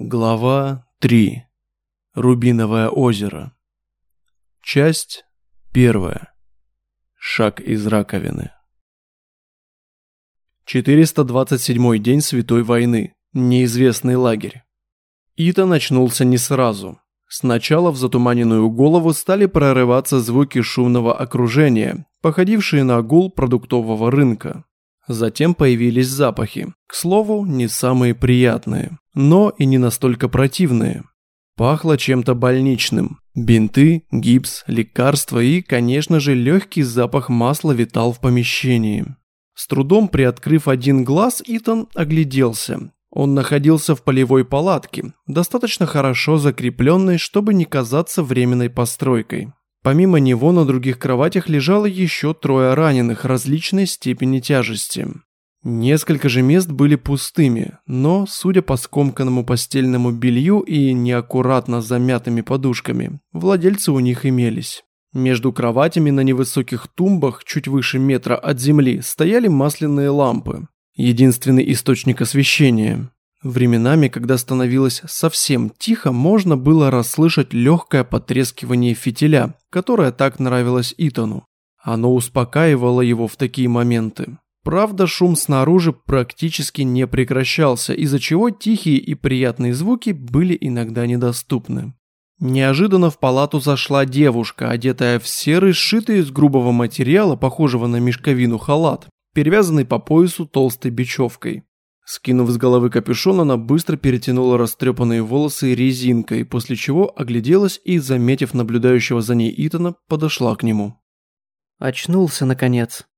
Глава 3. Рубиновое озеро. Часть первая. Шаг из раковины. 427 день Святой войны. Неизвестный лагерь. Ита начнулся не сразу. Сначала в затуманенную голову стали прорываться звуки шумного окружения, походившие на гул продуктового рынка. Затем появились запахи, к слову, не самые приятные, но и не настолько противные. Пахло чем-то больничным. Бинты, гипс, лекарства и, конечно же, легкий запах масла витал в помещении. С трудом приоткрыв один глаз, Итан огляделся. Он находился в полевой палатке, достаточно хорошо закрепленной, чтобы не казаться временной постройкой. Помимо него на других кроватях лежало еще трое раненых различной степени тяжести. Несколько же мест были пустыми, но, судя по скомканному постельному белью и неаккуратно замятыми подушками, владельцы у них имелись. Между кроватями на невысоких тумбах, чуть выше метра от земли, стояли масляные лампы. Единственный источник освещения. Временами, когда становилось совсем тихо, можно было расслышать легкое потрескивание фитиля, которое так нравилось Итану. Оно успокаивало его в такие моменты. Правда, шум снаружи практически не прекращался, из-за чего тихие и приятные звуки были иногда недоступны. Неожиданно в палату зашла девушка, одетая в серый, сшитый из грубого материала, похожего на мешковину халат, перевязанный по поясу толстой бечевкой. Скинув с головы капюшон, она быстро перетянула растрепанные волосы резинкой, после чего огляделась и, заметив наблюдающего за ней Итана, подошла к нему. «Очнулся, наконец», –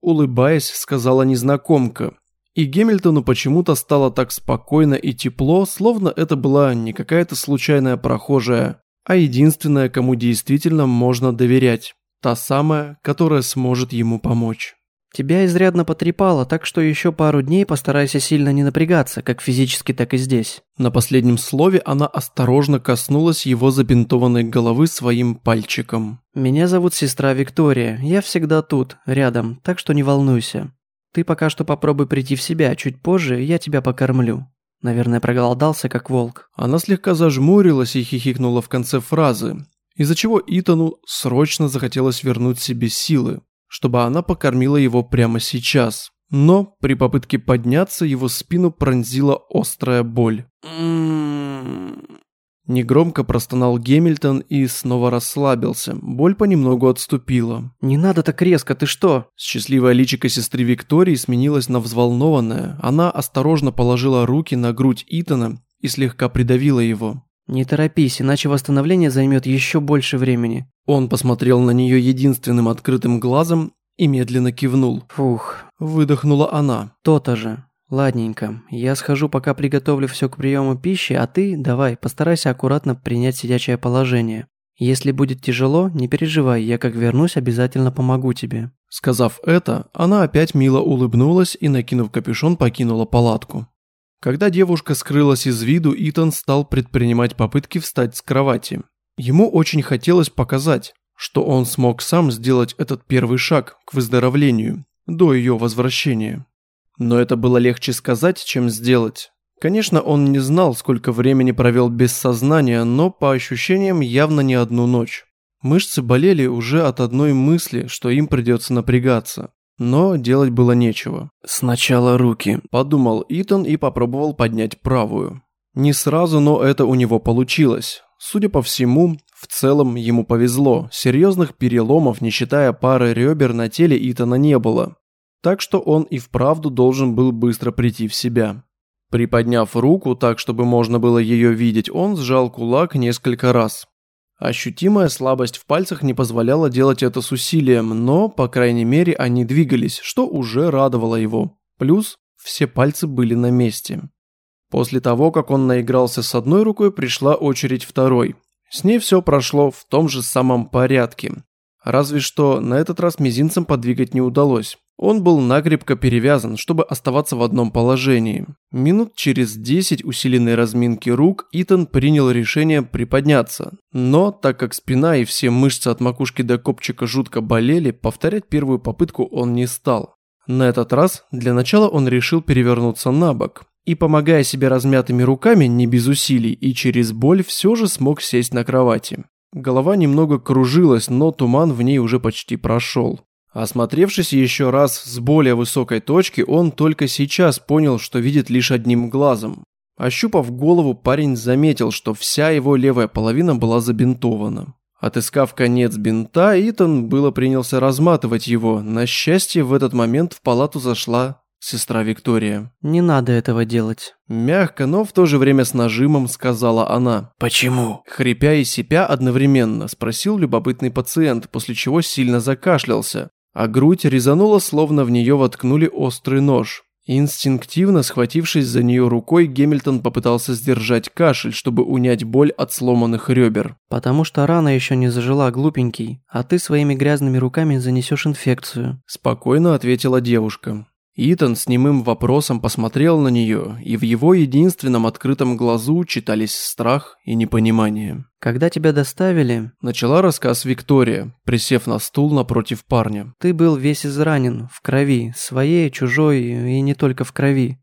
улыбаясь, сказала незнакомка. И Гемильтону почему-то стало так спокойно и тепло, словно это была не какая-то случайная прохожая, а единственная, кому действительно можно доверять. Та самая, которая сможет ему помочь. Тебя изрядно потрепало, так что еще пару дней постарайся сильно не напрягаться, как физически, так и здесь». На последнем слове она осторожно коснулась его забинтованной головы своим пальчиком. «Меня зовут сестра Виктория. Я всегда тут, рядом, так что не волнуйся. Ты пока что попробуй прийти в себя, чуть позже я тебя покормлю». Наверное, проголодался, как волк. Она слегка зажмурилась и хихикнула в конце фразы, из-за чего Итану срочно захотелось вернуть себе силы чтобы она покормила его прямо сейчас. Но при попытке подняться его спину пронзила острая боль. Негромко простонал Гемильтон и снова расслабился. Боль понемногу отступила. «Не надо так резко, ты что?» Счастливая личико сестры Виктории сменилась на взволнованное. Она осторожно положила руки на грудь Итана и слегка придавила его. «Не торопись, иначе восстановление займет еще больше времени». Он посмотрел на нее единственным открытым глазом и медленно кивнул. «Фух», – выдохнула она. «То-то же. Ладненько. Я схожу, пока приготовлю все к приему пищи, а ты, давай, постарайся аккуратно принять сидячее положение. Если будет тяжело, не переживай, я как вернусь, обязательно помогу тебе». Сказав это, она опять мило улыбнулась и, накинув капюшон, покинула палатку. Когда девушка скрылась из виду, Итан стал предпринимать попытки встать с кровати. Ему очень хотелось показать, что он смог сам сделать этот первый шаг к выздоровлению до ее возвращения. Но это было легче сказать, чем сделать. Конечно, он не знал, сколько времени провел без сознания, но по ощущениям явно не одну ночь. Мышцы болели уже от одной мысли, что им придется напрягаться. Но делать было нечего. «Сначала руки», – подумал Итан и попробовал поднять правую. Не сразу, но это у него получилось. Судя по всему, в целом ему повезло. Серьезных переломов, не считая пары ребер, на теле Итана не было. Так что он и вправду должен был быстро прийти в себя. Приподняв руку так, чтобы можно было ее видеть, он сжал кулак несколько раз. Ощутимая слабость в пальцах не позволяла делать это с усилием, но, по крайней мере, они двигались, что уже радовало его. Плюс все пальцы были на месте. После того, как он наигрался с одной рукой, пришла очередь второй. С ней все прошло в том же самом порядке. Разве что на этот раз мизинцем подвигать не удалось. Он был накрепко перевязан, чтобы оставаться в одном положении. Минут через 10 усиленной разминки рук Итан принял решение приподняться. Но, так как спина и все мышцы от макушки до копчика жутко болели, повторять первую попытку он не стал. На этот раз для начала он решил перевернуться на бок и, помогая себе размятыми руками, не без усилий, и через боль все же смог сесть на кровати. Голова немного кружилась, но туман в ней уже почти прошел. Осмотревшись еще раз с более высокой точки, он только сейчас понял, что видит лишь одним глазом. Ощупав голову, парень заметил, что вся его левая половина была забинтована. Отыскав конец бинта, Итан было принялся разматывать его. На счастье, в этот момент в палату зашла сестра Виктория. «Не надо этого делать». Мягко, но в то же время с нажимом сказала она. «Почему?» Хрипя и сипя одновременно, спросил любопытный пациент, после чего сильно закашлялся, а грудь резанула, словно в нее воткнули острый нож. Инстинктивно схватившись за нее рукой, Гемильтон попытался сдержать кашель, чтобы унять боль от сломанных ребер. «Потому что рана еще не зажила, глупенький, а ты своими грязными руками занесешь инфекцию». Спокойно ответила девушка. Итан с немым вопросом посмотрел на нее, и в его единственном открытом глазу читались страх и непонимание. «Когда тебя доставили...» Начала рассказ Виктория, присев на стул напротив парня. «Ты был весь изранен, в крови, своей, чужой и не только в крови.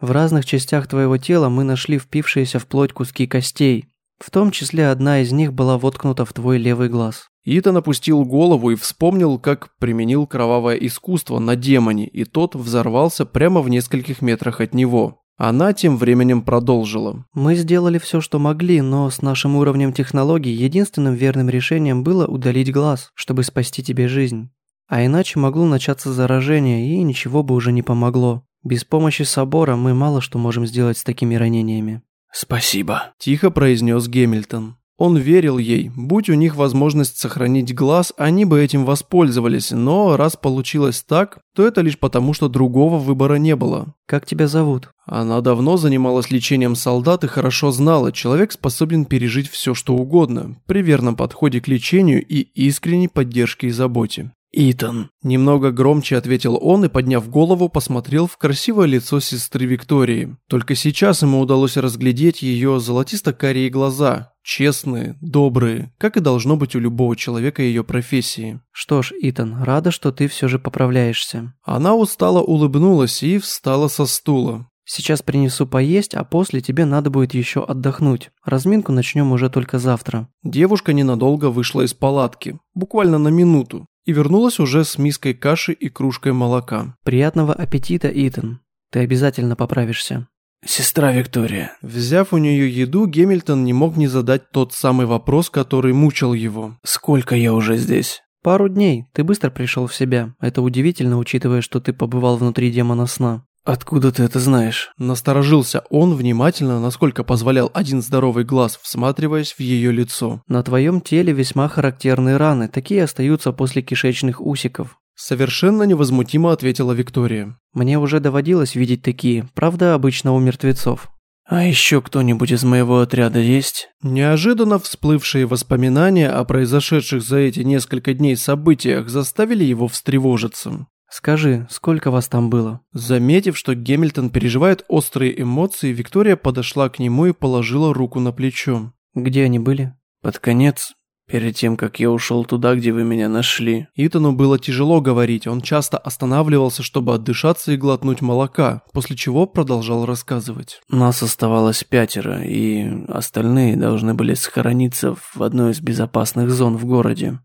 В разных частях твоего тела мы нашли впившиеся в плоть куски костей. В том числе одна из них была воткнута в твой левый глаз. Итан опустил голову и вспомнил, как применил кровавое искусство на демоне, и тот взорвался прямо в нескольких метрах от него. Она тем временем продолжила. «Мы сделали все, что могли, но с нашим уровнем технологий единственным верным решением было удалить глаз, чтобы спасти тебе жизнь. А иначе могло начаться заражение, и ничего бы уже не помогло. Без помощи собора мы мало что можем сделать с такими ранениями». «Спасибо», – тихо произнес Гемильтон. Он верил ей, будь у них возможность сохранить глаз, они бы этим воспользовались, но раз получилось так, то это лишь потому, что другого выбора не было. «Как тебя зовут?» Она давно занималась лечением солдат и хорошо знала, человек способен пережить все что угодно, при верном подходе к лечению и искренней поддержке и заботе. «Итан». Немного громче ответил он и, подняв голову, посмотрел в красивое лицо сестры Виктории. Только сейчас ему удалось разглядеть ее золотисто-карие глаза, честные, добрые, как и должно быть у любого человека ее профессии. «Что ж, Итан, рада, что ты все же поправляешься». Она устало улыбнулась и встала со стула. «Сейчас принесу поесть, а после тебе надо будет еще отдохнуть. Разминку начнем уже только завтра». Девушка ненадолго вышла из палатки, буквально на минуту, и вернулась уже с миской каши и кружкой молока. «Приятного аппетита, Итан. Ты обязательно поправишься». «Сестра Виктория». Взяв у нее еду, Гемильтон не мог не задать тот самый вопрос, который мучил его. «Сколько я уже здесь?» «Пару дней. Ты быстро пришел в себя. Это удивительно, учитывая, что ты побывал внутри демона сна». «Откуда ты это знаешь?» Насторожился он внимательно, насколько позволял один здоровый глаз, всматриваясь в ее лицо. «На твоем теле весьма характерные раны. Такие остаются после кишечных усиков. Совершенно невозмутимо ответила Виктория. Мне уже доводилось видеть такие, правда, обычно у мертвецов. «А еще кто-нибудь из моего отряда есть?» Неожиданно всплывшие воспоминания о произошедших за эти несколько дней событиях заставили его встревожиться. «Скажи, сколько вас там было?» Заметив, что Гемильтон переживает острые эмоции, Виктория подошла к нему и положила руку на плечо. «Где они были?» «Под конец Перед тем, как я ушел туда, где вы меня нашли. Итану было тяжело говорить, он часто останавливался, чтобы отдышаться и глотнуть молока, после чего продолжал рассказывать. Нас оставалось пятеро, и остальные должны были схорониться в одной из безопасных зон в городе.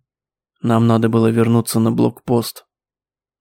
Нам надо было вернуться на блокпост.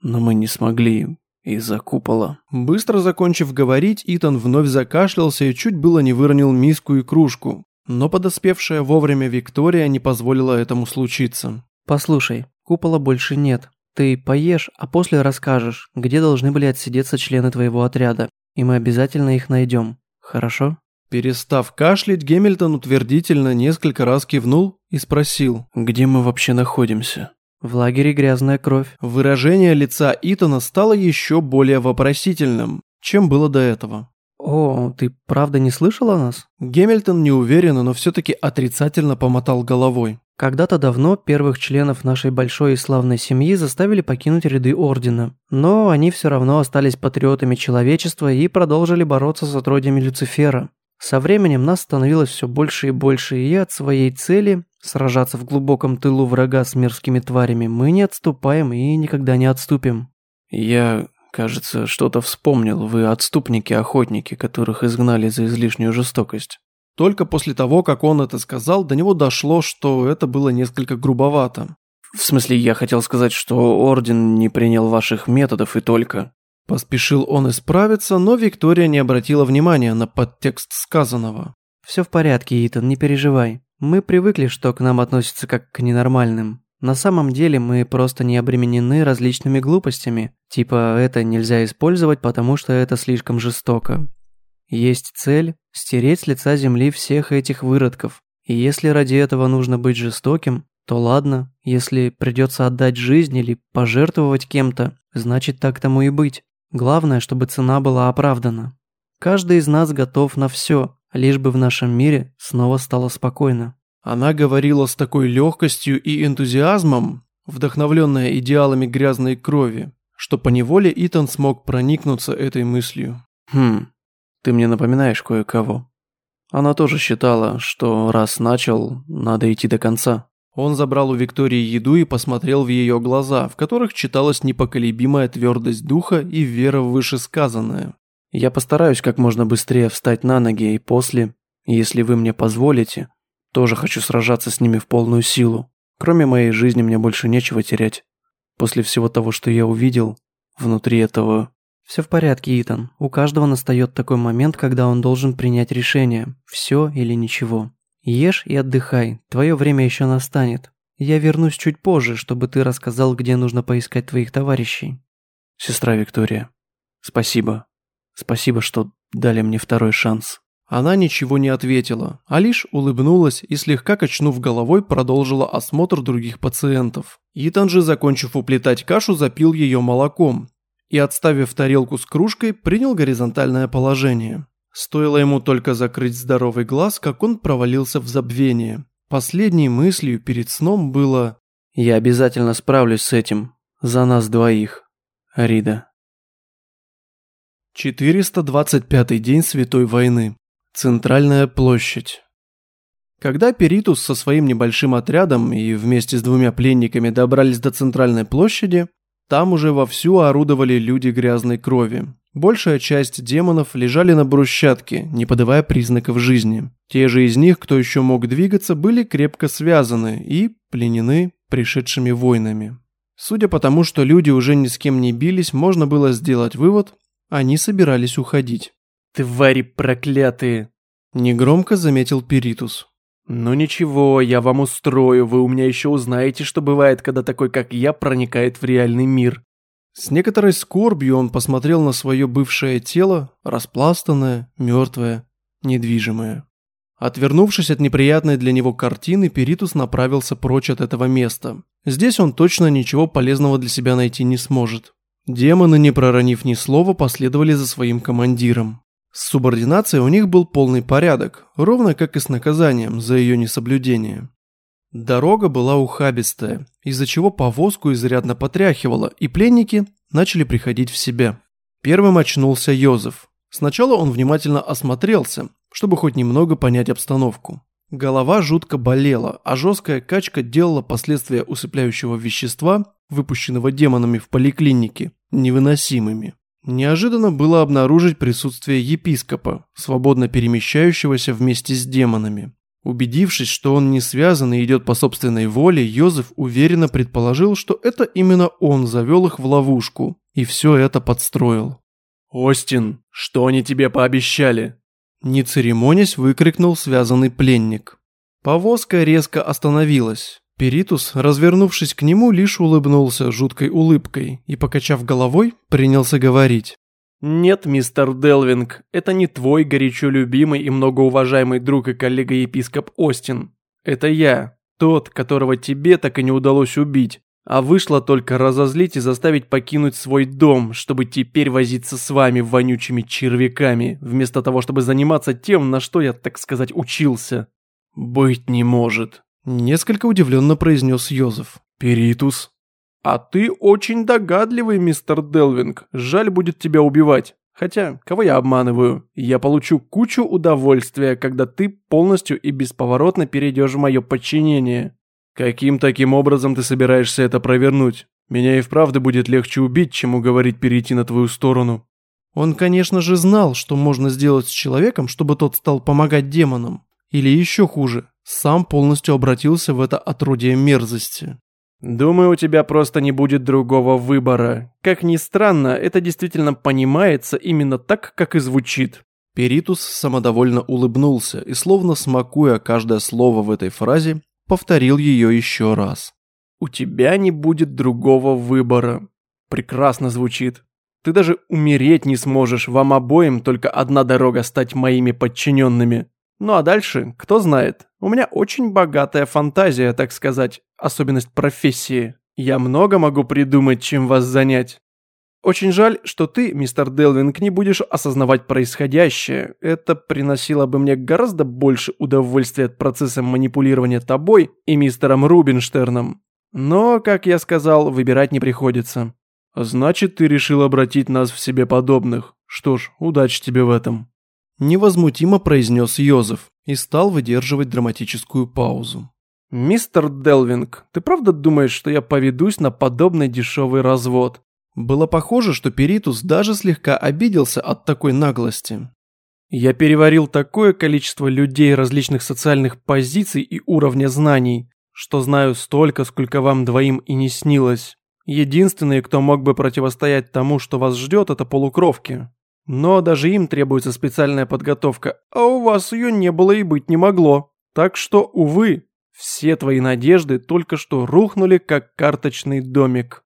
Но мы не смогли из-за купола. Быстро закончив говорить, Итан вновь закашлялся и чуть было не выронил миску и кружку. Но подоспевшая вовремя Виктория не позволила этому случиться. «Послушай, купола больше нет. Ты поешь, а после расскажешь, где должны были отсидеться члены твоего отряда, и мы обязательно их найдем. Хорошо?» Перестав кашлять, Гемильтон утвердительно несколько раз кивнул и спросил, «Где мы вообще находимся?» «В лагере грязная кровь». Выражение лица Итана стало еще более вопросительным, чем было до этого. «О, ты правда не слышал о нас?» Гемильтон неуверенно, но все-таки отрицательно помотал головой. Когда-то давно первых членов нашей большой и славной семьи заставили покинуть ряды Ордена. Но они все равно остались патриотами человечества и продолжили бороться с отродьями Люцифера. Со временем нас становилось все больше и больше, и от своей цели – сражаться в глубоком тылу врага с мерзкими тварями – мы не отступаем и никогда не отступим. «Я Кажется, что-то вспомнил. Вы отступники-охотники, которых изгнали за излишнюю жестокость. Только после того, как он это сказал, до него дошло, что это было несколько грубовато. В смысле, я хотел сказать, что Орден не принял ваших методов и только. Поспешил он исправиться, но Виктория не обратила внимания на подтекст сказанного. «Все в порядке, Итан, не переживай. Мы привыкли, что к нам относятся как к ненормальным. На самом деле мы просто не обременены различными глупостями, типа это нельзя использовать, потому что это слишком жестоко. Есть цель – стереть с лица земли всех этих выродков. И если ради этого нужно быть жестоким, то ладно, если придется отдать жизнь или пожертвовать кем-то, значит так тому и быть. Главное, чтобы цена была оправдана. Каждый из нас готов на все, лишь бы в нашем мире снова стало спокойно. Она говорила с такой легкостью и энтузиазмом, вдохновленная идеалами грязной крови, что поневоле Итан смог проникнуться этой мыслью. «Хм, ты мне напоминаешь кое-кого». Она тоже считала, что раз начал, надо идти до конца. Он забрал у Виктории еду и посмотрел в ее глаза, в которых читалась непоколебимая твердость духа и вера в вышесказанное. «Я постараюсь как можно быстрее встать на ноги и после, если вы мне позволите, тоже хочу сражаться с ними в полную силу. Кроме моей жизни мне больше нечего терять. После всего того, что я увидел, внутри этого... Все в порядке, Итан. У каждого настает такой момент, когда он должен принять решение. Все или ничего. Ешь и отдыхай. Твое время еще настанет. Я вернусь чуть позже, чтобы ты рассказал, где нужно поискать твоих товарищей. Сестра Виктория, спасибо. Спасибо, что дали мне второй шанс. Она ничего не ответила, а лишь улыбнулась и слегка качнув головой продолжила осмотр других пациентов. Итан же, закончив уплетать кашу, запил ее молоком и, отставив тарелку с кружкой, принял горизонтальное положение. Стоило ему только закрыть здоровый глаз, как он провалился в забвение. Последней мыслью перед сном было «Я обязательно справлюсь с этим. За нас двоих. Рида». 425 день Святой войны. Центральная площадь. Когда Перитус со своим небольшим отрядом и вместе с двумя пленниками добрались до центральной площади, там уже вовсю орудовали люди грязной крови. Большая часть демонов лежали на брусчатке, не подавая признаков жизни. Те же из них, кто еще мог двигаться, были крепко связаны и пленены пришедшими войнами. Судя по тому, что люди уже ни с кем не бились, можно было сделать вывод, они собирались уходить. «Твари проклятые!» Негромко заметил Перитус. «Ну ничего, я вам устрою, вы у меня еще узнаете, что бывает, когда такой, как я, проникает в реальный мир». С некоторой скорбью он посмотрел на свое бывшее тело, распластанное, мертвое, недвижимое. Отвернувшись от неприятной для него картины, Перитус направился прочь от этого места. Здесь он точно ничего полезного для себя найти не сможет. Демоны, не проронив ни слова, последовали за своим командиром. С субординацией у них был полный порядок, ровно как и с наказанием за ее несоблюдение. Дорога была ухабистая, из-за чего повозку изрядно потряхивало, и пленники начали приходить в себя. Первым очнулся Йозеф. Сначала он внимательно осмотрелся, чтобы хоть немного понять обстановку. Голова жутко болела, а жесткая качка делала последствия усыпляющего вещества, выпущенного демонами в поликлинике, невыносимыми. Неожиданно было обнаружить присутствие епископа, свободно перемещающегося вместе с демонами. Убедившись, что он не связан и идет по собственной воле, Йозеф уверенно предположил, что это именно он завел их в ловушку и все это подстроил. «Остин, что они тебе пообещали?» Не церемонясь, выкрикнул связанный пленник. Повозка резко остановилась. Перитус, развернувшись к нему, лишь улыбнулся жуткой улыбкой и, покачав головой, принялся говорить. «Нет, мистер Делвинг, это не твой горячо любимый и многоуважаемый друг и коллега-епископ Остин. Это я, тот, которого тебе так и не удалось убить, а вышло только разозлить и заставить покинуть свой дом, чтобы теперь возиться с вами вонючими червяками, вместо того, чтобы заниматься тем, на что я, так сказать, учился». «Быть не может», Несколько удивленно произнес Йозеф. «Перитус?» «А ты очень догадливый, мистер Делвинг. Жаль будет тебя убивать. Хотя, кого я обманываю? Я получу кучу удовольствия, когда ты полностью и бесповоротно перейдешь в мое подчинение». «Каким таким образом ты собираешься это провернуть? Меня и вправду будет легче убить, чем уговорить перейти на твою сторону». Он, конечно же, знал, что можно сделать с человеком, чтобы тот стал помогать демонам. Или еще хуже, сам полностью обратился в это отродье мерзости. «Думаю, у тебя просто не будет другого выбора. Как ни странно, это действительно понимается именно так, как и звучит». Перитус самодовольно улыбнулся и, словно смакуя каждое слово в этой фразе, повторил ее еще раз. «У тебя не будет другого выбора». Прекрасно звучит. Ты даже умереть не сможешь, вам обоим только одна дорога стать моими подчиненными. Ну а дальше, кто знает, у меня очень богатая фантазия, так сказать, особенность профессии. Я много могу придумать, чем вас занять. Очень жаль, что ты, мистер Делвинг, не будешь осознавать происходящее. Это приносило бы мне гораздо больше удовольствия от процесса манипулирования тобой и мистером Рубинштерном. Но, как я сказал, выбирать не приходится. Значит, ты решил обратить нас в себе подобных. Что ж, удачи тебе в этом. Невозмутимо произнес Йозеф и стал выдерживать драматическую паузу. «Мистер Делвинг, ты правда думаешь, что я поведусь на подобный дешевый развод?» Было похоже, что Перитус даже слегка обиделся от такой наглости. «Я переварил такое количество людей различных социальных позиций и уровня знаний, что знаю столько, сколько вам двоим и не снилось. Единственные, кто мог бы противостоять тому, что вас ждет, это полукровки. Но даже им требуется специальная подготовка, а у вас ее не было и быть не могло. Так что, увы, все твои надежды только что рухнули, как карточный домик».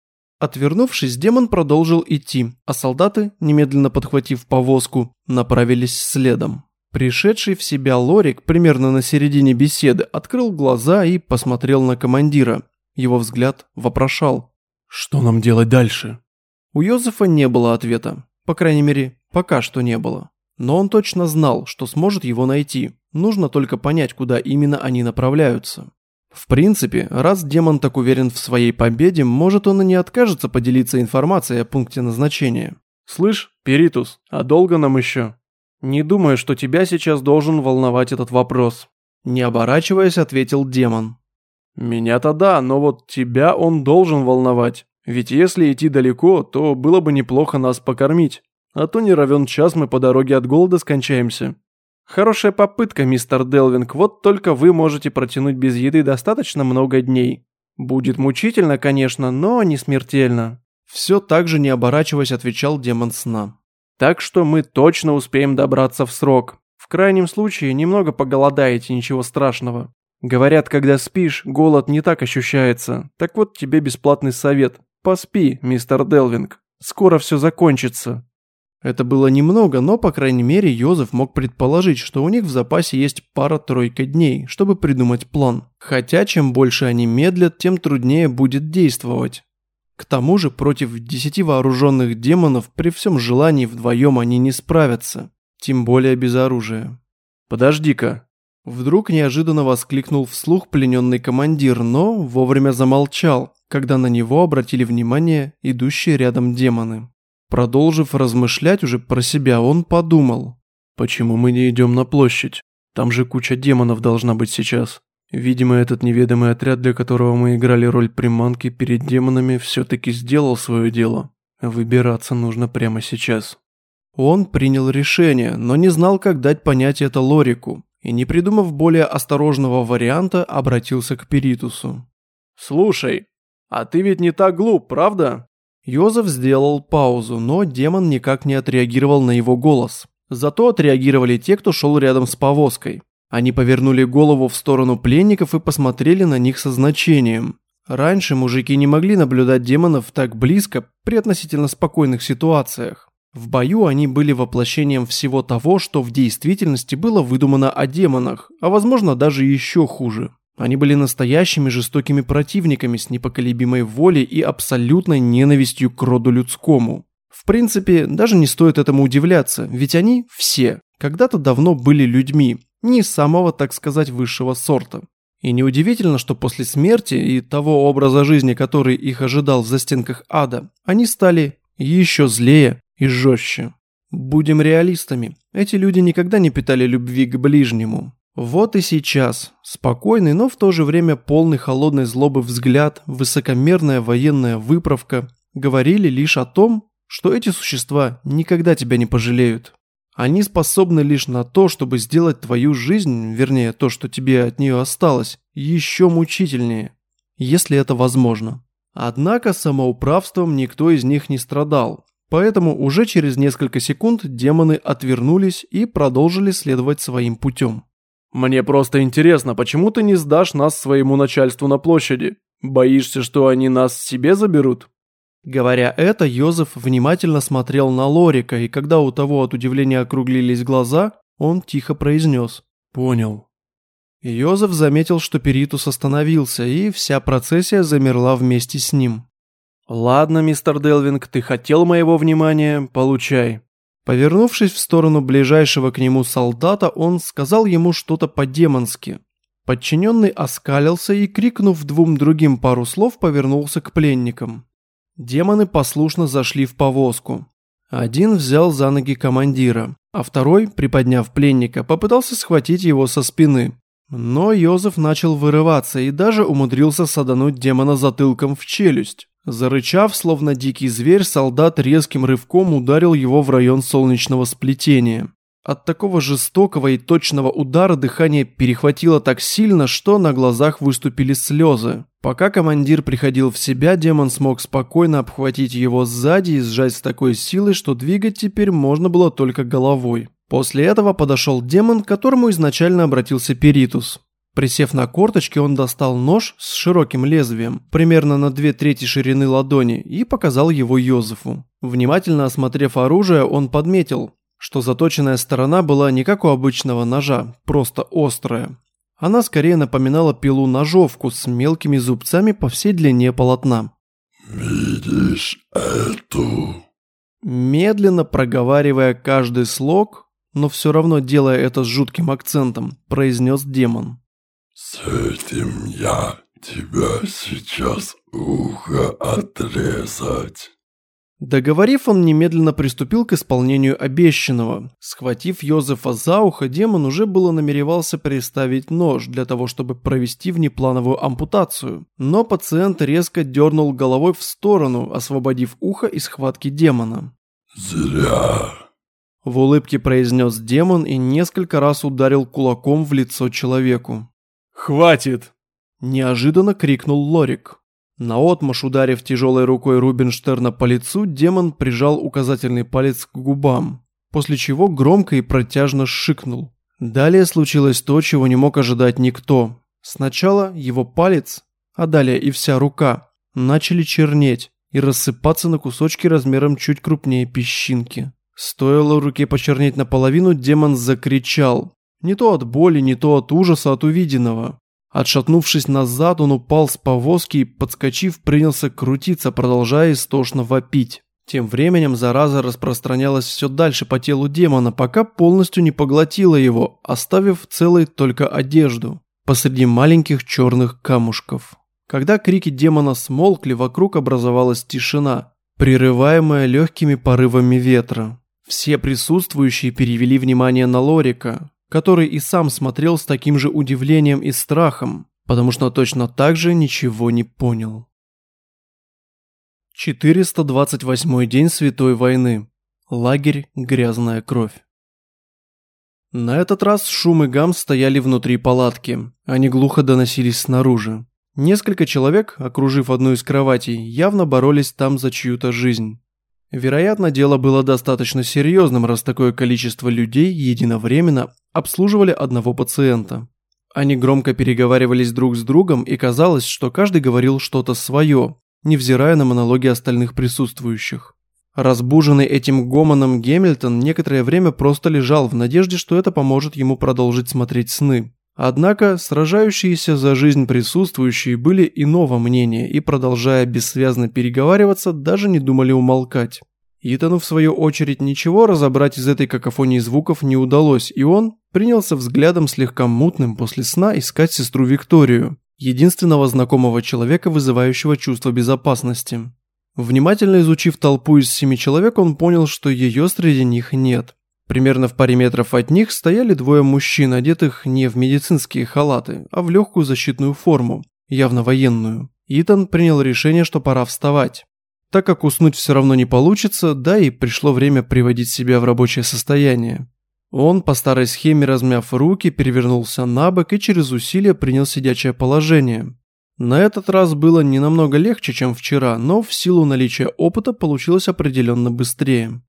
Отвернувшись, демон продолжил идти, а солдаты, немедленно подхватив повозку, направились следом. Пришедший в себя Лорик примерно на середине беседы открыл глаза и посмотрел на командира. Его взгляд вопрошал. Что нам делать дальше? У Йозефа не было ответа. По крайней мере, пока что не было. Но он точно знал, что сможет его найти. Нужно только понять, куда именно они направляются. В принципе, раз демон так уверен в своей победе, может он и не откажется поделиться информацией о пункте назначения. «Слышь, Перитус, а долго нам еще?» «Не думаю, что тебя сейчас должен волновать этот вопрос». Не оборачиваясь, ответил демон. Меня-то да, но вот тебя он должен волновать. Ведь если идти далеко, то было бы неплохо нас покормить. А то не равен час мы по дороге от голода скончаемся. Хорошая попытка, мистер Делвинг, вот только вы можете протянуть без еды достаточно много дней. Будет мучительно, конечно, но не смертельно. Все так же не оборачиваясь, отвечал демон сна. Так что мы точно успеем добраться в срок. В крайнем случае, немного поголодаете, ничего страшного. Говорят, когда спишь, голод не так ощущается. Так вот тебе бесплатный совет. Поспи, мистер Делвинг. Скоро все закончится. Это было немного, но, по крайней мере, Йозеф мог предположить, что у них в запасе есть пара-тройка дней, чтобы придумать план. Хотя, чем больше они медлят, тем труднее будет действовать. К тому же, против десяти вооруженных демонов при всем желании вдвоем они не справятся. Тем более без оружия. «Подожди-ка», Вдруг неожиданно воскликнул вслух плененный командир, но вовремя замолчал, когда на него обратили внимание идущие рядом демоны. Продолжив размышлять уже про себя, он подумал. «Почему мы не идем на площадь? Там же куча демонов должна быть сейчас. Видимо, этот неведомый отряд, для которого мы играли роль приманки перед демонами, все-таки сделал свое дело. Выбираться нужно прямо сейчас». Он принял решение, но не знал, как дать понять это Лорику и, не придумав более осторожного варианта, обратился к Перитусу. «Слушай, а ты ведь не так глуп, правда?» Йозеф сделал паузу, но демон никак не отреагировал на его голос. Зато отреагировали те, кто шел рядом с повозкой. Они повернули голову в сторону пленников и посмотрели на них со значением. Раньше мужики не могли наблюдать демонов так близко при относительно спокойных ситуациях. В бою они были воплощением всего того, что в действительности было выдумано о демонах, а возможно даже еще хуже. Они были настоящими жестокими противниками с непоколебимой волей и абсолютной ненавистью к роду людскому. В принципе, даже не стоит этому удивляться, ведь они все когда-то давно были людьми, не самого, так сказать, высшего сорта. И неудивительно, что после смерти и того образа жизни, который их ожидал в застенках ада, они стали еще злее, и жестче. Будем реалистами, эти люди никогда не питали любви к ближнему. Вот и сейчас, спокойный, но в то же время полный холодной злобы взгляд, высокомерная военная выправка, говорили лишь о том, что эти существа никогда тебя не пожалеют. Они способны лишь на то, чтобы сделать твою жизнь, вернее, то, что тебе от нее осталось, еще мучительнее, если это возможно. Однако самоуправством никто из них не страдал, поэтому уже через несколько секунд демоны отвернулись и продолжили следовать своим путем. «Мне просто интересно, почему ты не сдашь нас своему начальству на площади? Боишься, что они нас себе заберут?» Говоря это, Йозеф внимательно смотрел на Лорика, и когда у того от удивления округлились глаза, он тихо произнес «Понял». Йозеф заметил, что Перитус остановился, и вся процессия замерла вместе с ним. «Ладно, мистер Делвинг, ты хотел моего внимания, получай». Повернувшись в сторону ближайшего к нему солдата, он сказал ему что-то по-демонски. Подчиненный оскалился и, крикнув двум другим пару слов, повернулся к пленникам. Демоны послушно зашли в повозку. Один взял за ноги командира, а второй, приподняв пленника, попытался схватить его со спины. Но Йозеф начал вырываться и даже умудрился садануть демона затылком в челюсть. Зарычав, словно дикий зверь, солдат резким рывком ударил его в район солнечного сплетения. От такого жестокого и точного удара дыхание перехватило так сильно, что на глазах выступили слезы. Пока командир приходил в себя, демон смог спокойно обхватить его сзади и сжать с такой силой, что двигать теперь можно было только головой. После этого подошел демон, к которому изначально обратился Перитус. Присев на корточки, он достал нож с широким лезвием, примерно на две трети ширины ладони, и показал его Йозефу. Внимательно осмотрев оружие, он подметил, что заточенная сторона была не как у обычного ножа, просто острая. Она скорее напоминала пилу-ножовку с мелкими зубцами по всей длине полотна. «Видишь эту?» Медленно проговаривая каждый слог, но все равно делая это с жутким акцентом, произнес демон. «С этим я тебя сейчас ухо отрезать». Договорив, он немедленно приступил к исполнению обещанного. Схватив Йозефа за ухо, демон уже было намеревался приставить нож для того, чтобы провести внеплановую ампутацию. Но пациент резко дернул головой в сторону, освободив ухо из схватки демона. «Зря». В улыбке произнес демон и несколько раз ударил кулаком в лицо человеку. «Хватит!» Неожиданно крикнул Лорик. Наотмашь ударив тяжелой рукой Рубинштерна по лицу, демон прижал указательный палец к губам, после чего громко и протяжно шикнул. Далее случилось то, чего не мог ожидать никто. Сначала его палец, а далее и вся рука, начали чернеть и рассыпаться на кусочки размером чуть крупнее песчинки. Стоило руке почернеть наполовину, демон закричал. Не то от боли, не то от ужаса от увиденного. Отшатнувшись назад, он упал с повозки и, подскочив, принялся крутиться, продолжая истошно вопить. Тем временем зараза распространялась все дальше по телу демона, пока полностью не поглотила его, оставив целой только одежду посреди маленьких черных камушков. Когда крики демона смолкли, вокруг образовалась тишина, прерываемая легкими порывами ветра. Все присутствующие перевели внимание на Лорика, который и сам смотрел с таким же удивлением и страхом, потому что точно так же ничего не понял. 428 день Святой войны. Лагерь «Грязная кровь». На этот раз шум и гам стояли внутри палатки, они глухо доносились снаружи. Несколько человек, окружив одну из кроватей, явно боролись там за чью-то жизнь. Вероятно, дело было достаточно серьезным, раз такое количество людей единовременно обслуживали одного пациента. Они громко переговаривались друг с другом, и казалось, что каждый говорил что-то свое, невзирая на монологи остальных присутствующих. Разбуженный этим гомоном Гемильтон некоторое время просто лежал в надежде, что это поможет ему продолжить смотреть сны. Однако сражающиеся за жизнь присутствующие были иного мнения и, продолжая бессвязно переговариваться, даже не думали умолкать. Итану, в свою очередь, ничего разобрать из этой какофонии звуков не удалось, и он принялся взглядом слегка мутным после сна искать сестру Викторию, единственного знакомого человека, вызывающего чувство безопасности. Внимательно изучив толпу из семи человек, он понял, что ее среди них нет. Примерно в паре метров от них стояли двое мужчин, одетых не в медицинские халаты, а в легкую защитную форму, явно военную. Итан принял решение, что пора вставать. Так как уснуть все равно не получится, да и пришло время приводить себя в рабочее состояние. Он, по старой схеме размяв руки, перевернулся на бок и через усилие принял сидячее положение. На этот раз было не намного легче, чем вчера, но в силу наличия опыта получилось определенно быстрее.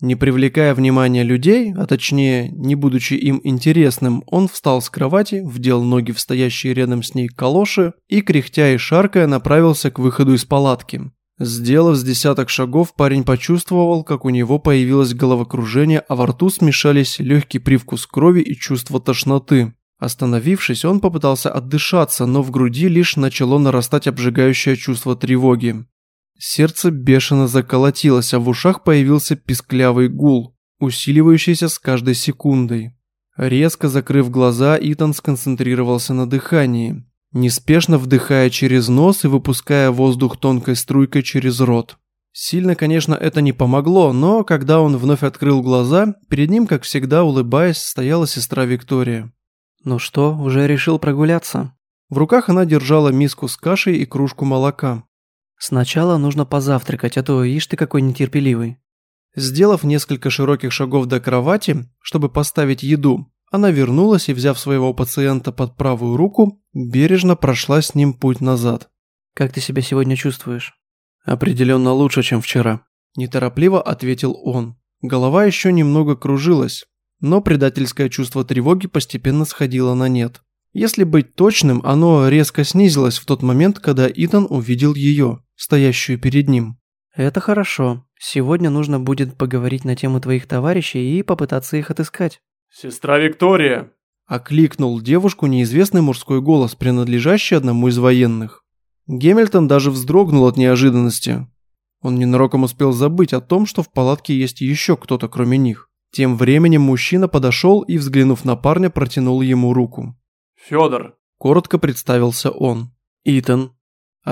Не привлекая внимания людей, а точнее, не будучи им интересным, он встал с кровати, вдел ноги в стоящие рядом с ней калоши и, кряхтя и шаркая, направился к выходу из палатки. Сделав с десяток шагов, парень почувствовал, как у него появилось головокружение, а во рту смешались легкий привкус крови и чувство тошноты. Остановившись, он попытался отдышаться, но в груди лишь начало нарастать обжигающее чувство тревоги. Сердце бешено заколотилось, а в ушах появился писклявый гул, усиливающийся с каждой секундой. Резко закрыв глаза, Итан сконцентрировался на дыхании, неспешно вдыхая через нос и выпуская воздух тонкой струйкой через рот. Сильно, конечно, это не помогло, но когда он вновь открыл глаза, перед ним, как всегда, улыбаясь, стояла сестра Виктория. «Ну что, уже решил прогуляться?» В руках она держала миску с кашей и кружку молока. Сначала нужно позавтракать, а то ишь ты какой нетерпеливый. Сделав несколько широких шагов до кровати, чтобы поставить еду, она вернулась и, взяв своего пациента под правую руку, бережно прошла с ним путь назад. «Как ты себя сегодня чувствуешь?» «Определенно лучше, чем вчера», – неторопливо ответил он. Голова еще немного кружилась, но предательское чувство тревоги постепенно сходило на нет. Если быть точным, оно резко снизилось в тот момент, когда Итан увидел ее стоящую перед ним. «Это хорошо. Сегодня нужно будет поговорить на тему твоих товарищей и попытаться их отыскать». «Сестра Виктория!» Окликнул девушку неизвестный мужской голос, принадлежащий одному из военных. Гемильтон даже вздрогнул от неожиданности. Он ненароком успел забыть о том, что в палатке есть еще кто-то кроме них. Тем временем мужчина подошел и, взглянув на парня, протянул ему руку. «Федор!» – коротко представился он. «Итан!»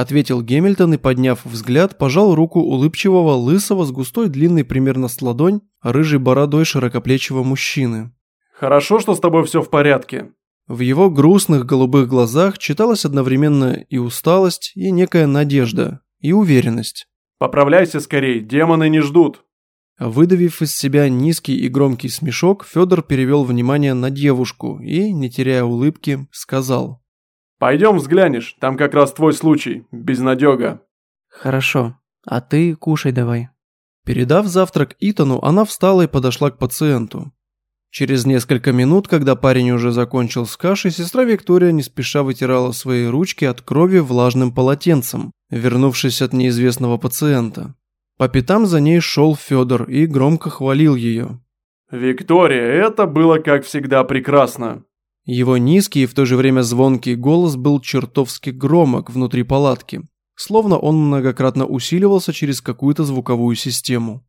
Ответил Гемильтон и, подняв взгляд, пожал руку улыбчивого, лысого, с густой длинной примерно с ладонь, рыжей бородой широкоплечего мужчины. «Хорошо, что с тобой все в порядке». В его грустных голубых глазах читалась одновременно и усталость, и некая надежда, и уверенность. «Поправляйся скорей, демоны не ждут». Выдавив из себя низкий и громкий смешок, Федор перевел внимание на девушку и, не теряя улыбки, сказал – Пойдем взглянешь, там как раз твой случай, безнадега. Хорошо, а ты кушай давай. Передав завтрак Итану, она встала и подошла к пациенту. Через несколько минут, когда парень уже закончил с кашей, сестра Виктория не спеша вытирала свои ручки от крови влажным полотенцем, вернувшись от неизвестного пациента. По пятам за ней шел Федор и громко хвалил ее. «Виктория, это было как всегда прекрасно. Его низкий и в то же время звонкий голос был чертовски громок внутри палатки, словно он многократно усиливался через какую-то звуковую систему.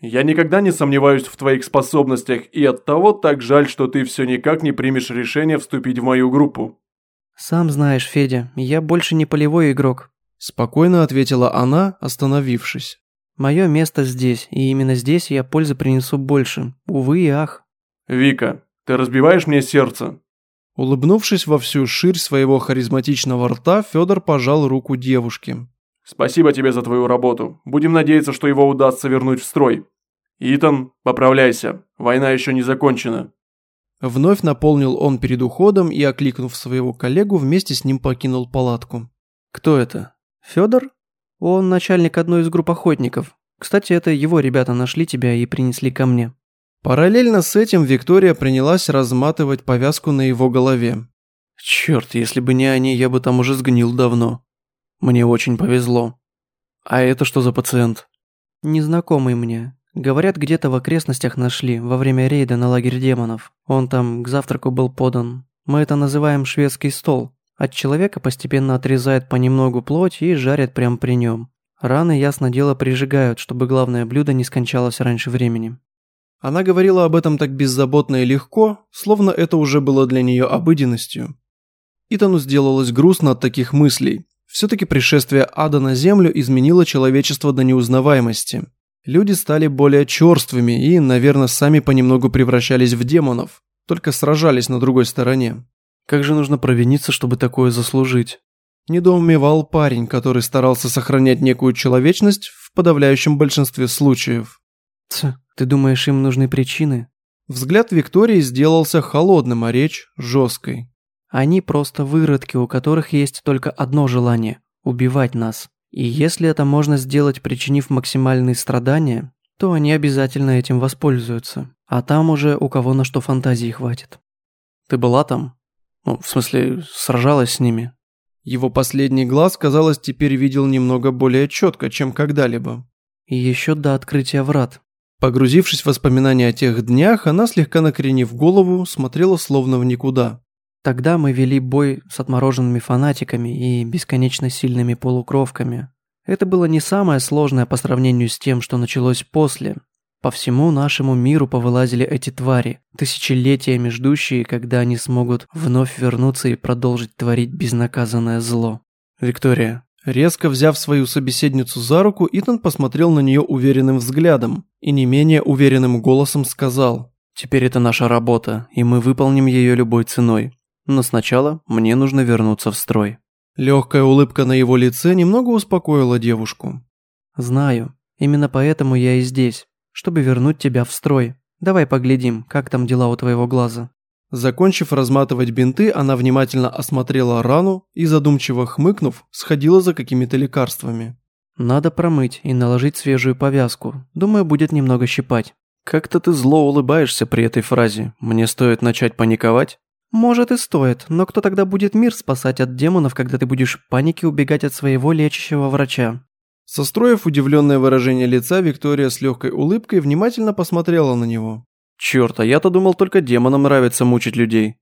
«Я никогда не сомневаюсь в твоих способностях, и оттого так жаль, что ты все никак не примешь решение вступить в мою группу». «Сам знаешь, Федя, я больше не полевой игрок», – спокойно ответила она, остановившись. «Мое место здесь, и именно здесь я пользы принесу больше, увы и ах». «Вика, ты разбиваешь мне сердце», Улыбнувшись во всю ширь своего харизматичного рта, Федор пожал руку девушке. «Спасибо тебе за твою работу. Будем надеяться, что его удастся вернуть в строй. Итан, поправляйся. Война еще не закончена». Вновь наполнил он перед уходом и, окликнув своего коллегу, вместе с ним покинул палатку. «Кто это?» «Федор? Он начальник одной из групп охотников. Кстати, это его ребята нашли тебя и принесли ко мне». Параллельно с этим Виктория принялась разматывать повязку на его голове. Черт, если бы не они, я бы там уже сгнил давно. Мне очень повезло. А это что за пациент? Незнакомый мне. Говорят, где-то в окрестностях нашли во время рейда на лагерь демонов. Он там к завтраку был подан. Мы это называем шведский стол. От человека постепенно отрезают понемногу плоть и жарят прямо при нем. Раны, ясно дело, прижигают, чтобы главное блюдо не скончалось раньше времени. Она говорила об этом так беззаботно и легко, словно это уже было для нее обыденностью. Итану сделалось грустно от таких мыслей. Все-таки пришествие ада на землю изменило человечество до неузнаваемости. Люди стали более черствыми и, наверное, сами понемногу превращались в демонов, только сражались на другой стороне. Как же нужно провиниться, чтобы такое заслужить? Недоумевал парень, который старался сохранять некую человечность в подавляющем большинстве случаев. Ц, ты думаешь, им нужны причины? Взгляд Виктории сделался холодным, а речь – жесткой. Они просто выродки, у которых есть только одно желание – убивать нас. И если это можно сделать, причинив максимальные страдания, то они обязательно этим воспользуются. А там уже у кого на что фантазии хватит. Ты была там? Ну, в смысле, сражалась с ними? Его последний глаз, казалось, теперь видел немного более четко, чем когда-либо. И еще до открытия врат. Погрузившись в воспоминания о тех днях, она, слегка накренив голову, смотрела словно в никуда. Тогда мы вели бой с отмороженными фанатиками и бесконечно сильными полукровками. Это было не самое сложное по сравнению с тем, что началось после. По всему нашему миру повылазили эти твари, тысячелетиями ждущие, когда они смогут вновь вернуться и продолжить творить безнаказанное зло. Виктория, резко взяв свою собеседницу за руку, Итан посмотрел на нее уверенным взглядом и не менее уверенным голосом сказал «Теперь это наша работа, и мы выполним ее любой ценой. Но сначала мне нужно вернуться в строй». Легкая улыбка на его лице немного успокоила девушку. «Знаю. Именно поэтому я и здесь, чтобы вернуть тебя в строй. Давай поглядим, как там дела у твоего глаза». Закончив разматывать бинты, она внимательно осмотрела рану и, задумчиво хмыкнув, сходила за какими-то лекарствами. «Надо промыть и наложить свежую повязку. Думаю, будет немного щипать». «Как-то ты зло улыбаешься при этой фразе. Мне стоит начать паниковать?» «Может и стоит, но кто тогда будет мир спасать от демонов, когда ты будешь в панике убегать от своего лечащего врача?» Состроив удивленное выражение лица, Виктория с легкой улыбкой внимательно посмотрела на него. «Черт, а я-то думал, только демонам нравится мучить людей».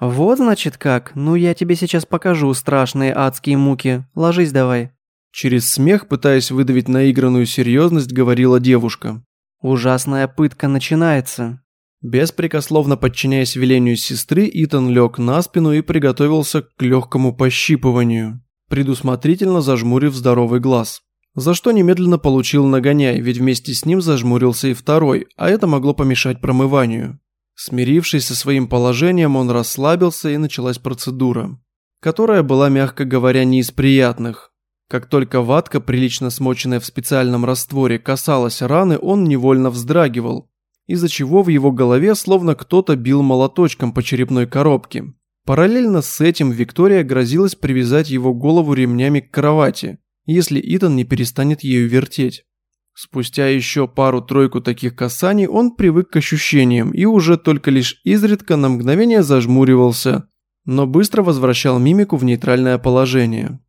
«Вот значит как. Ну я тебе сейчас покажу страшные адские муки. Ложись давай». Через смех, пытаясь выдавить наигранную серьезность, говорила девушка. «Ужасная пытка начинается». Беспрекословно подчиняясь велению сестры, Итан лег на спину и приготовился к легкому пощипыванию, предусмотрительно зажмурив здоровый глаз. За что немедленно получил нагоняй, ведь вместе с ним зажмурился и второй, а это могло помешать промыванию. Смирившись со своим положением, он расслабился и началась процедура, которая была, мягко говоря, не из приятных. Как только ватка, прилично смоченная в специальном растворе, касалась раны, он невольно вздрагивал, из-за чего в его голове словно кто-то бил молоточком по черепной коробке. Параллельно с этим Виктория грозилась привязать его голову ремнями к кровати, если Итан не перестанет ею вертеть. Спустя еще пару-тройку таких касаний он привык к ощущениям и уже только лишь изредка на мгновение зажмуривался, но быстро возвращал мимику в нейтральное положение.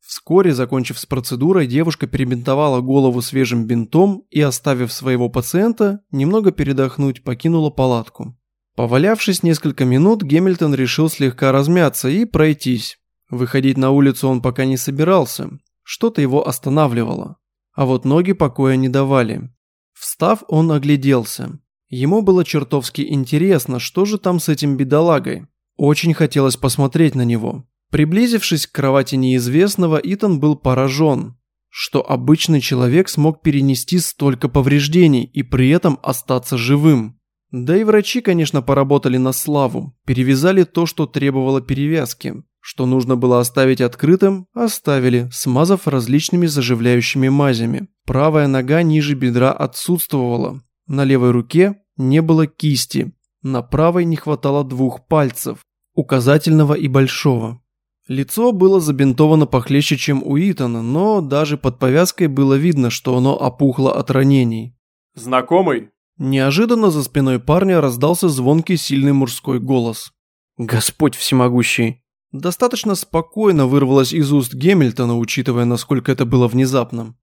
Вскоре, закончив с процедурой, девушка перебинтовала голову свежим бинтом и, оставив своего пациента, немного передохнуть, покинула палатку. Повалявшись несколько минут, Гемильтон решил слегка размяться и пройтись. Выходить на улицу он пока не собирался, что-то его останавливало. А вот ноги покоя не давали. Встав, он огляделся. Ему было чертовски интересно, что же там с этим бедолагой. Очень хотелось посмотреть на него. Приблизившись к кровати неизвестного, Итан был поражен, что обычный человек смог перенести столько повреждений и при этом остаться живым. Да и врачи, конечно, поработали на славу, перевязали то, что требовало перевязки. Что нужно было оставить открытым, оставили, смазав различными заживляющими мазями. Правая нога ниже бедра отсутствовала. На левой руке не было кисти. На правой не хватало двух пальцев, указательного и большого. Лицо было забинтовано похлеще, чем у Итана, но даже под повязкой было видно, что оно опухло от ранений. «Знакомый?» Неожиданно за спиной парня раздался звонкий сильный мужской голос. «Господь всемогущий!» Достаточно спокойно вырвалось из уст Гемильтона, учитывая, насколько это было внезапно.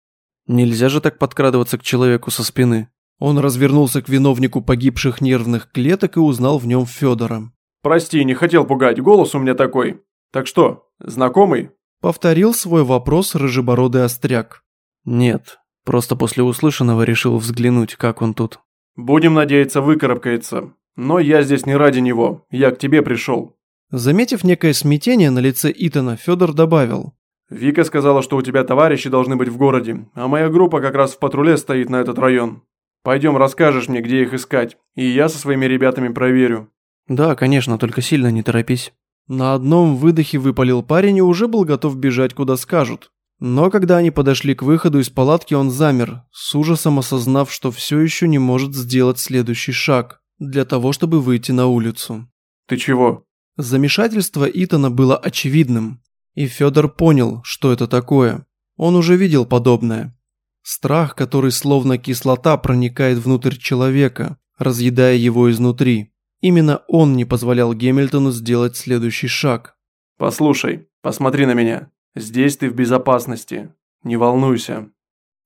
Нельзя же так подкрадываться к человеку со спины. Он развернулся к виновнику погибших нервных клеток и узнал в нем Федора. «Прости, не хотел пугать, голос у меня такой. Так что, знакомый?» Повторил свой вопрос рыжебородый остряк. «Нет, просто после услышанного решил взглянуть, как он тут». «Будем надеяться, выкарабкается. Но я здесь не ради него, я к тебе пришел». Заметив некое смятение на лице Итана, Федор добавил. Вика сказала, что у тебя товарищи должны быть в городе, а моя группа как раз в патруле стоит на этот район. Пойдем расскажешь мне, где их искать, и я со своими ребятами проверю». «Да, конечно, только сильно не торопись». На одном выдохе выпалил парень и уже был готов бежать, куда скажут. Но когда они подошли к выходу из палатки, он замер, с ужасом осознав, что все еще не может сделать следующий шаг для того, чтобы выйти на улицу. «Ты чего?» Замешательство Итана было очевидным, и Федор понял, что это такое. Он уже видел подобное. Страх, который словно кислота проникает внутрь человека, разъедая его изнутри. Именно он не позволял Гемильтону сделать следующий шаг. «Послушай, посмотри на меня. Здесь ты в безопасности. Не волнуйся».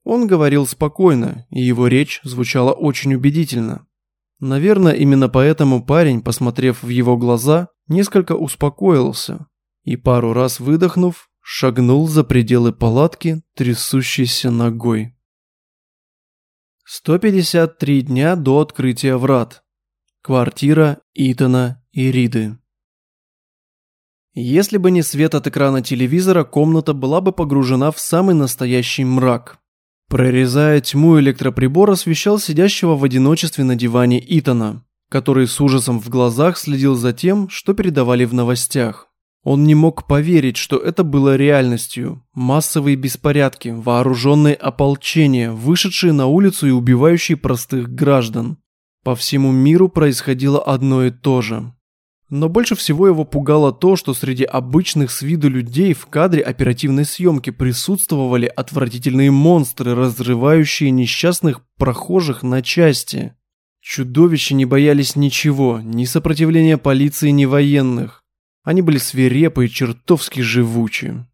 Он говорил спокойно, и его речь звучала очень убедительно. Наверное, именно поэтому парень, посмотрев в его глаза, несколько успокоился и пару раз выдохнув, шагнул за пределы палатки трясущейся ногой. 153 дня до открытия врат. Квартира Итана и Риды. Если бы не свет от экрана телевизора, комната была бы погружена в самый настоящий мрак. Прорезая тьму электроприбор освещал сидящего в одиночестве на диване Итана, который с ужасом в глазах следил за тем, что передавали в новостях. Он не мог поверить, что это было реальностью. Массовые беспорядки, вооруженные ополчения, вышедшие на улицу и убивающие простых граждан. По всему миру происходило одно и то же. Но больше всего его пугало то, что среди обычных с виду людей в кадре оперативной съемки присутствовали отвратительные монстры, разрывающие несчастных прохожих на части. Чудовища не боялись ничего, ни сопротивления полиции, ни военных. Они были свирепы и чертовски живучи.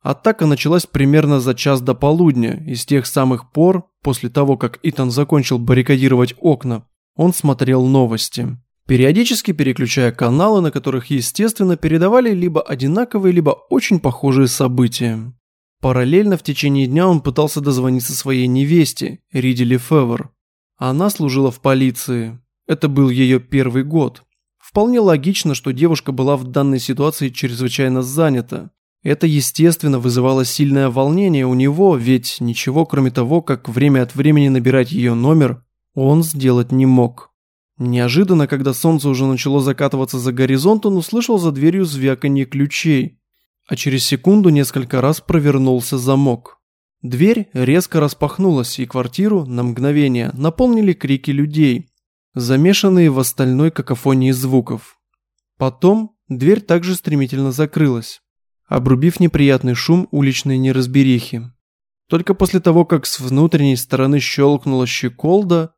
Атака началась примерно за час до полудня, и с тех самых пор, после того, как Итан закончил баррикадировать окна, он смотрел новости, периодически переключая каналы, на которых, естественно, передавали либо одинаковые, либо очень похожие события. Параллельно в течение дня он пытался дозвониться своей невесте, Риди Лефевр. Она служила в полиции. Это был ее первый год. Вполне логично, что девушка была в данной ситуации чрезвычайно занята. Это, естественно, вызывало сильное волнение у него, ведь ничего кроме того, как время от времени набирать ее номер, он сделать не мог. Неожиданно, когда солнце уже начало закатываться за горизонт, он услышал за дверью звяканье ключей, а через секунду несколько раз провернулся замок. Дверь резко распахнулась, и квартиру на мгновение наполнили крики людей, замешанные в остальной какофонии звуков. Потом дверь также стремительно закрылась, обрубив неприятный шум уличной неразберихи. Только после того, как с внутренней стороны щелкнула щеколда,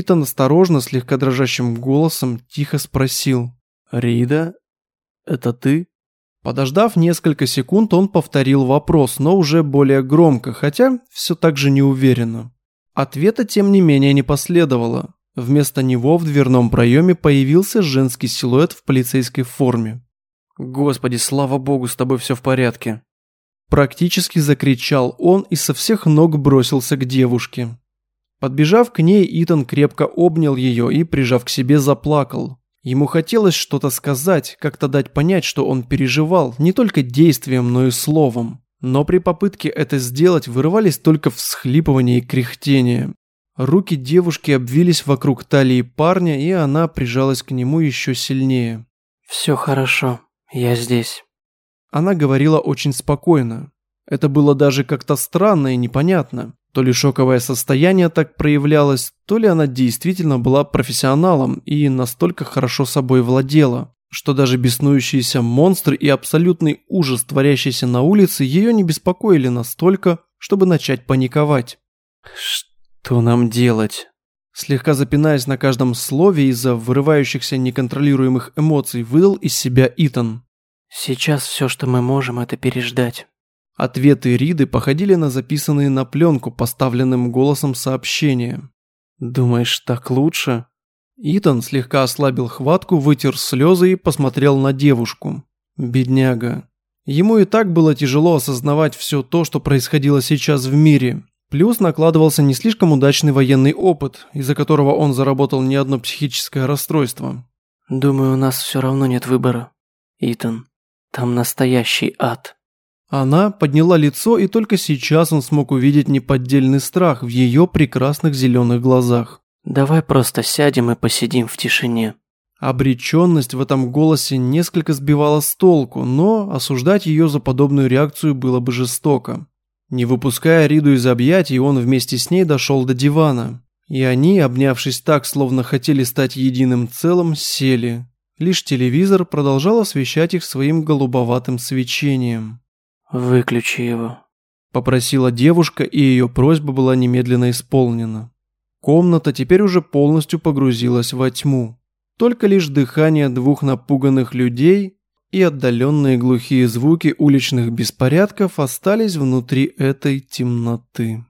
Итан осторожно, слегка дрожащим голосом, тихо спросил. «Рида, это ты?» Подождав несколько секунд, он повторил вопрос, но уже более громко, хотя все так же неуверенно. Ответа, тем не менее, не последовало. Вместо него в дверном проеме появился женский силуэт в полицейской форме. «Господи, слава богу, с тобой все в порядке!» Практически закричал он и со всех ног бросился к девушке. Подбежав к ней, Итан крепко обнял ее и, прижав к себе, заплакал. Ему хотелось что-то сказать, как-то дать понять, что он переживал, не только действием, но и словом. Но при попытке это сделать вырывались только всхлипывания и кряхтения. Руки девушки обвились вокруг талии парня, и она прижалась к нему еще сильнее. «Все хорошо, я здесь». Она говорила очень спокойно. Это было даже как-то странно и непонятно. То ли шоковое состояние так проявлялось, то ли она действительно была профессионалом и настолько хорошо собой владела, что даже беснующиеся монстры и абсолютный ужас, творящийся на улице, ее не беспокоили настолько, чтобы начать паниковать. «Что нам делать?» Слегка запинаясь на каждом слове из-за вырывающихся неконтролируемых эмоций, выдал из себя Итан. «Сейчас все, что мы можем, это переждать». Ответы Риды походили на записанные на пленку поставленным голосом сообщения. «Думаешь, так лучше?» Итан слегка ослабил хватку, вытер слезы и посмотрел на девушку. Бедняга. Ему и так было тяжело осознавать все то, что происходило сейчас в мире. Плюс накладывался не слишком удачный военный опыт, из-за которого он заработал не одно психическое расстройство. «Думаю, у нас все равно нет выбора. Итан, там настоящий ад». Она подняла лицо, и только сейчас он смог увидеть неподдельный страх в ее прекрасных зеленых глазах. «Давай просто сядем и посидим в тишине». Обреченность в этом голосе несколько сбивала с толку, но осуждать ее за подобную реакцию было бы жестоко. Не выпуская Риду из объятий, он вместе с ней дошел до дивана. И они, обнявшись так, словно хотели стать единым целым, сели. Лишь телевизор продолжал освещать их своим голубоватым свечением. «Выключи его», – попросила девушка, и ее просьба была немедленно исполнена. Комната теперь уже полностью погрузилась во тьму. Только лишь дыхание двух напуганных людей и отдаленные глухие звуки уличных беспорядков остались внутри этой темноты.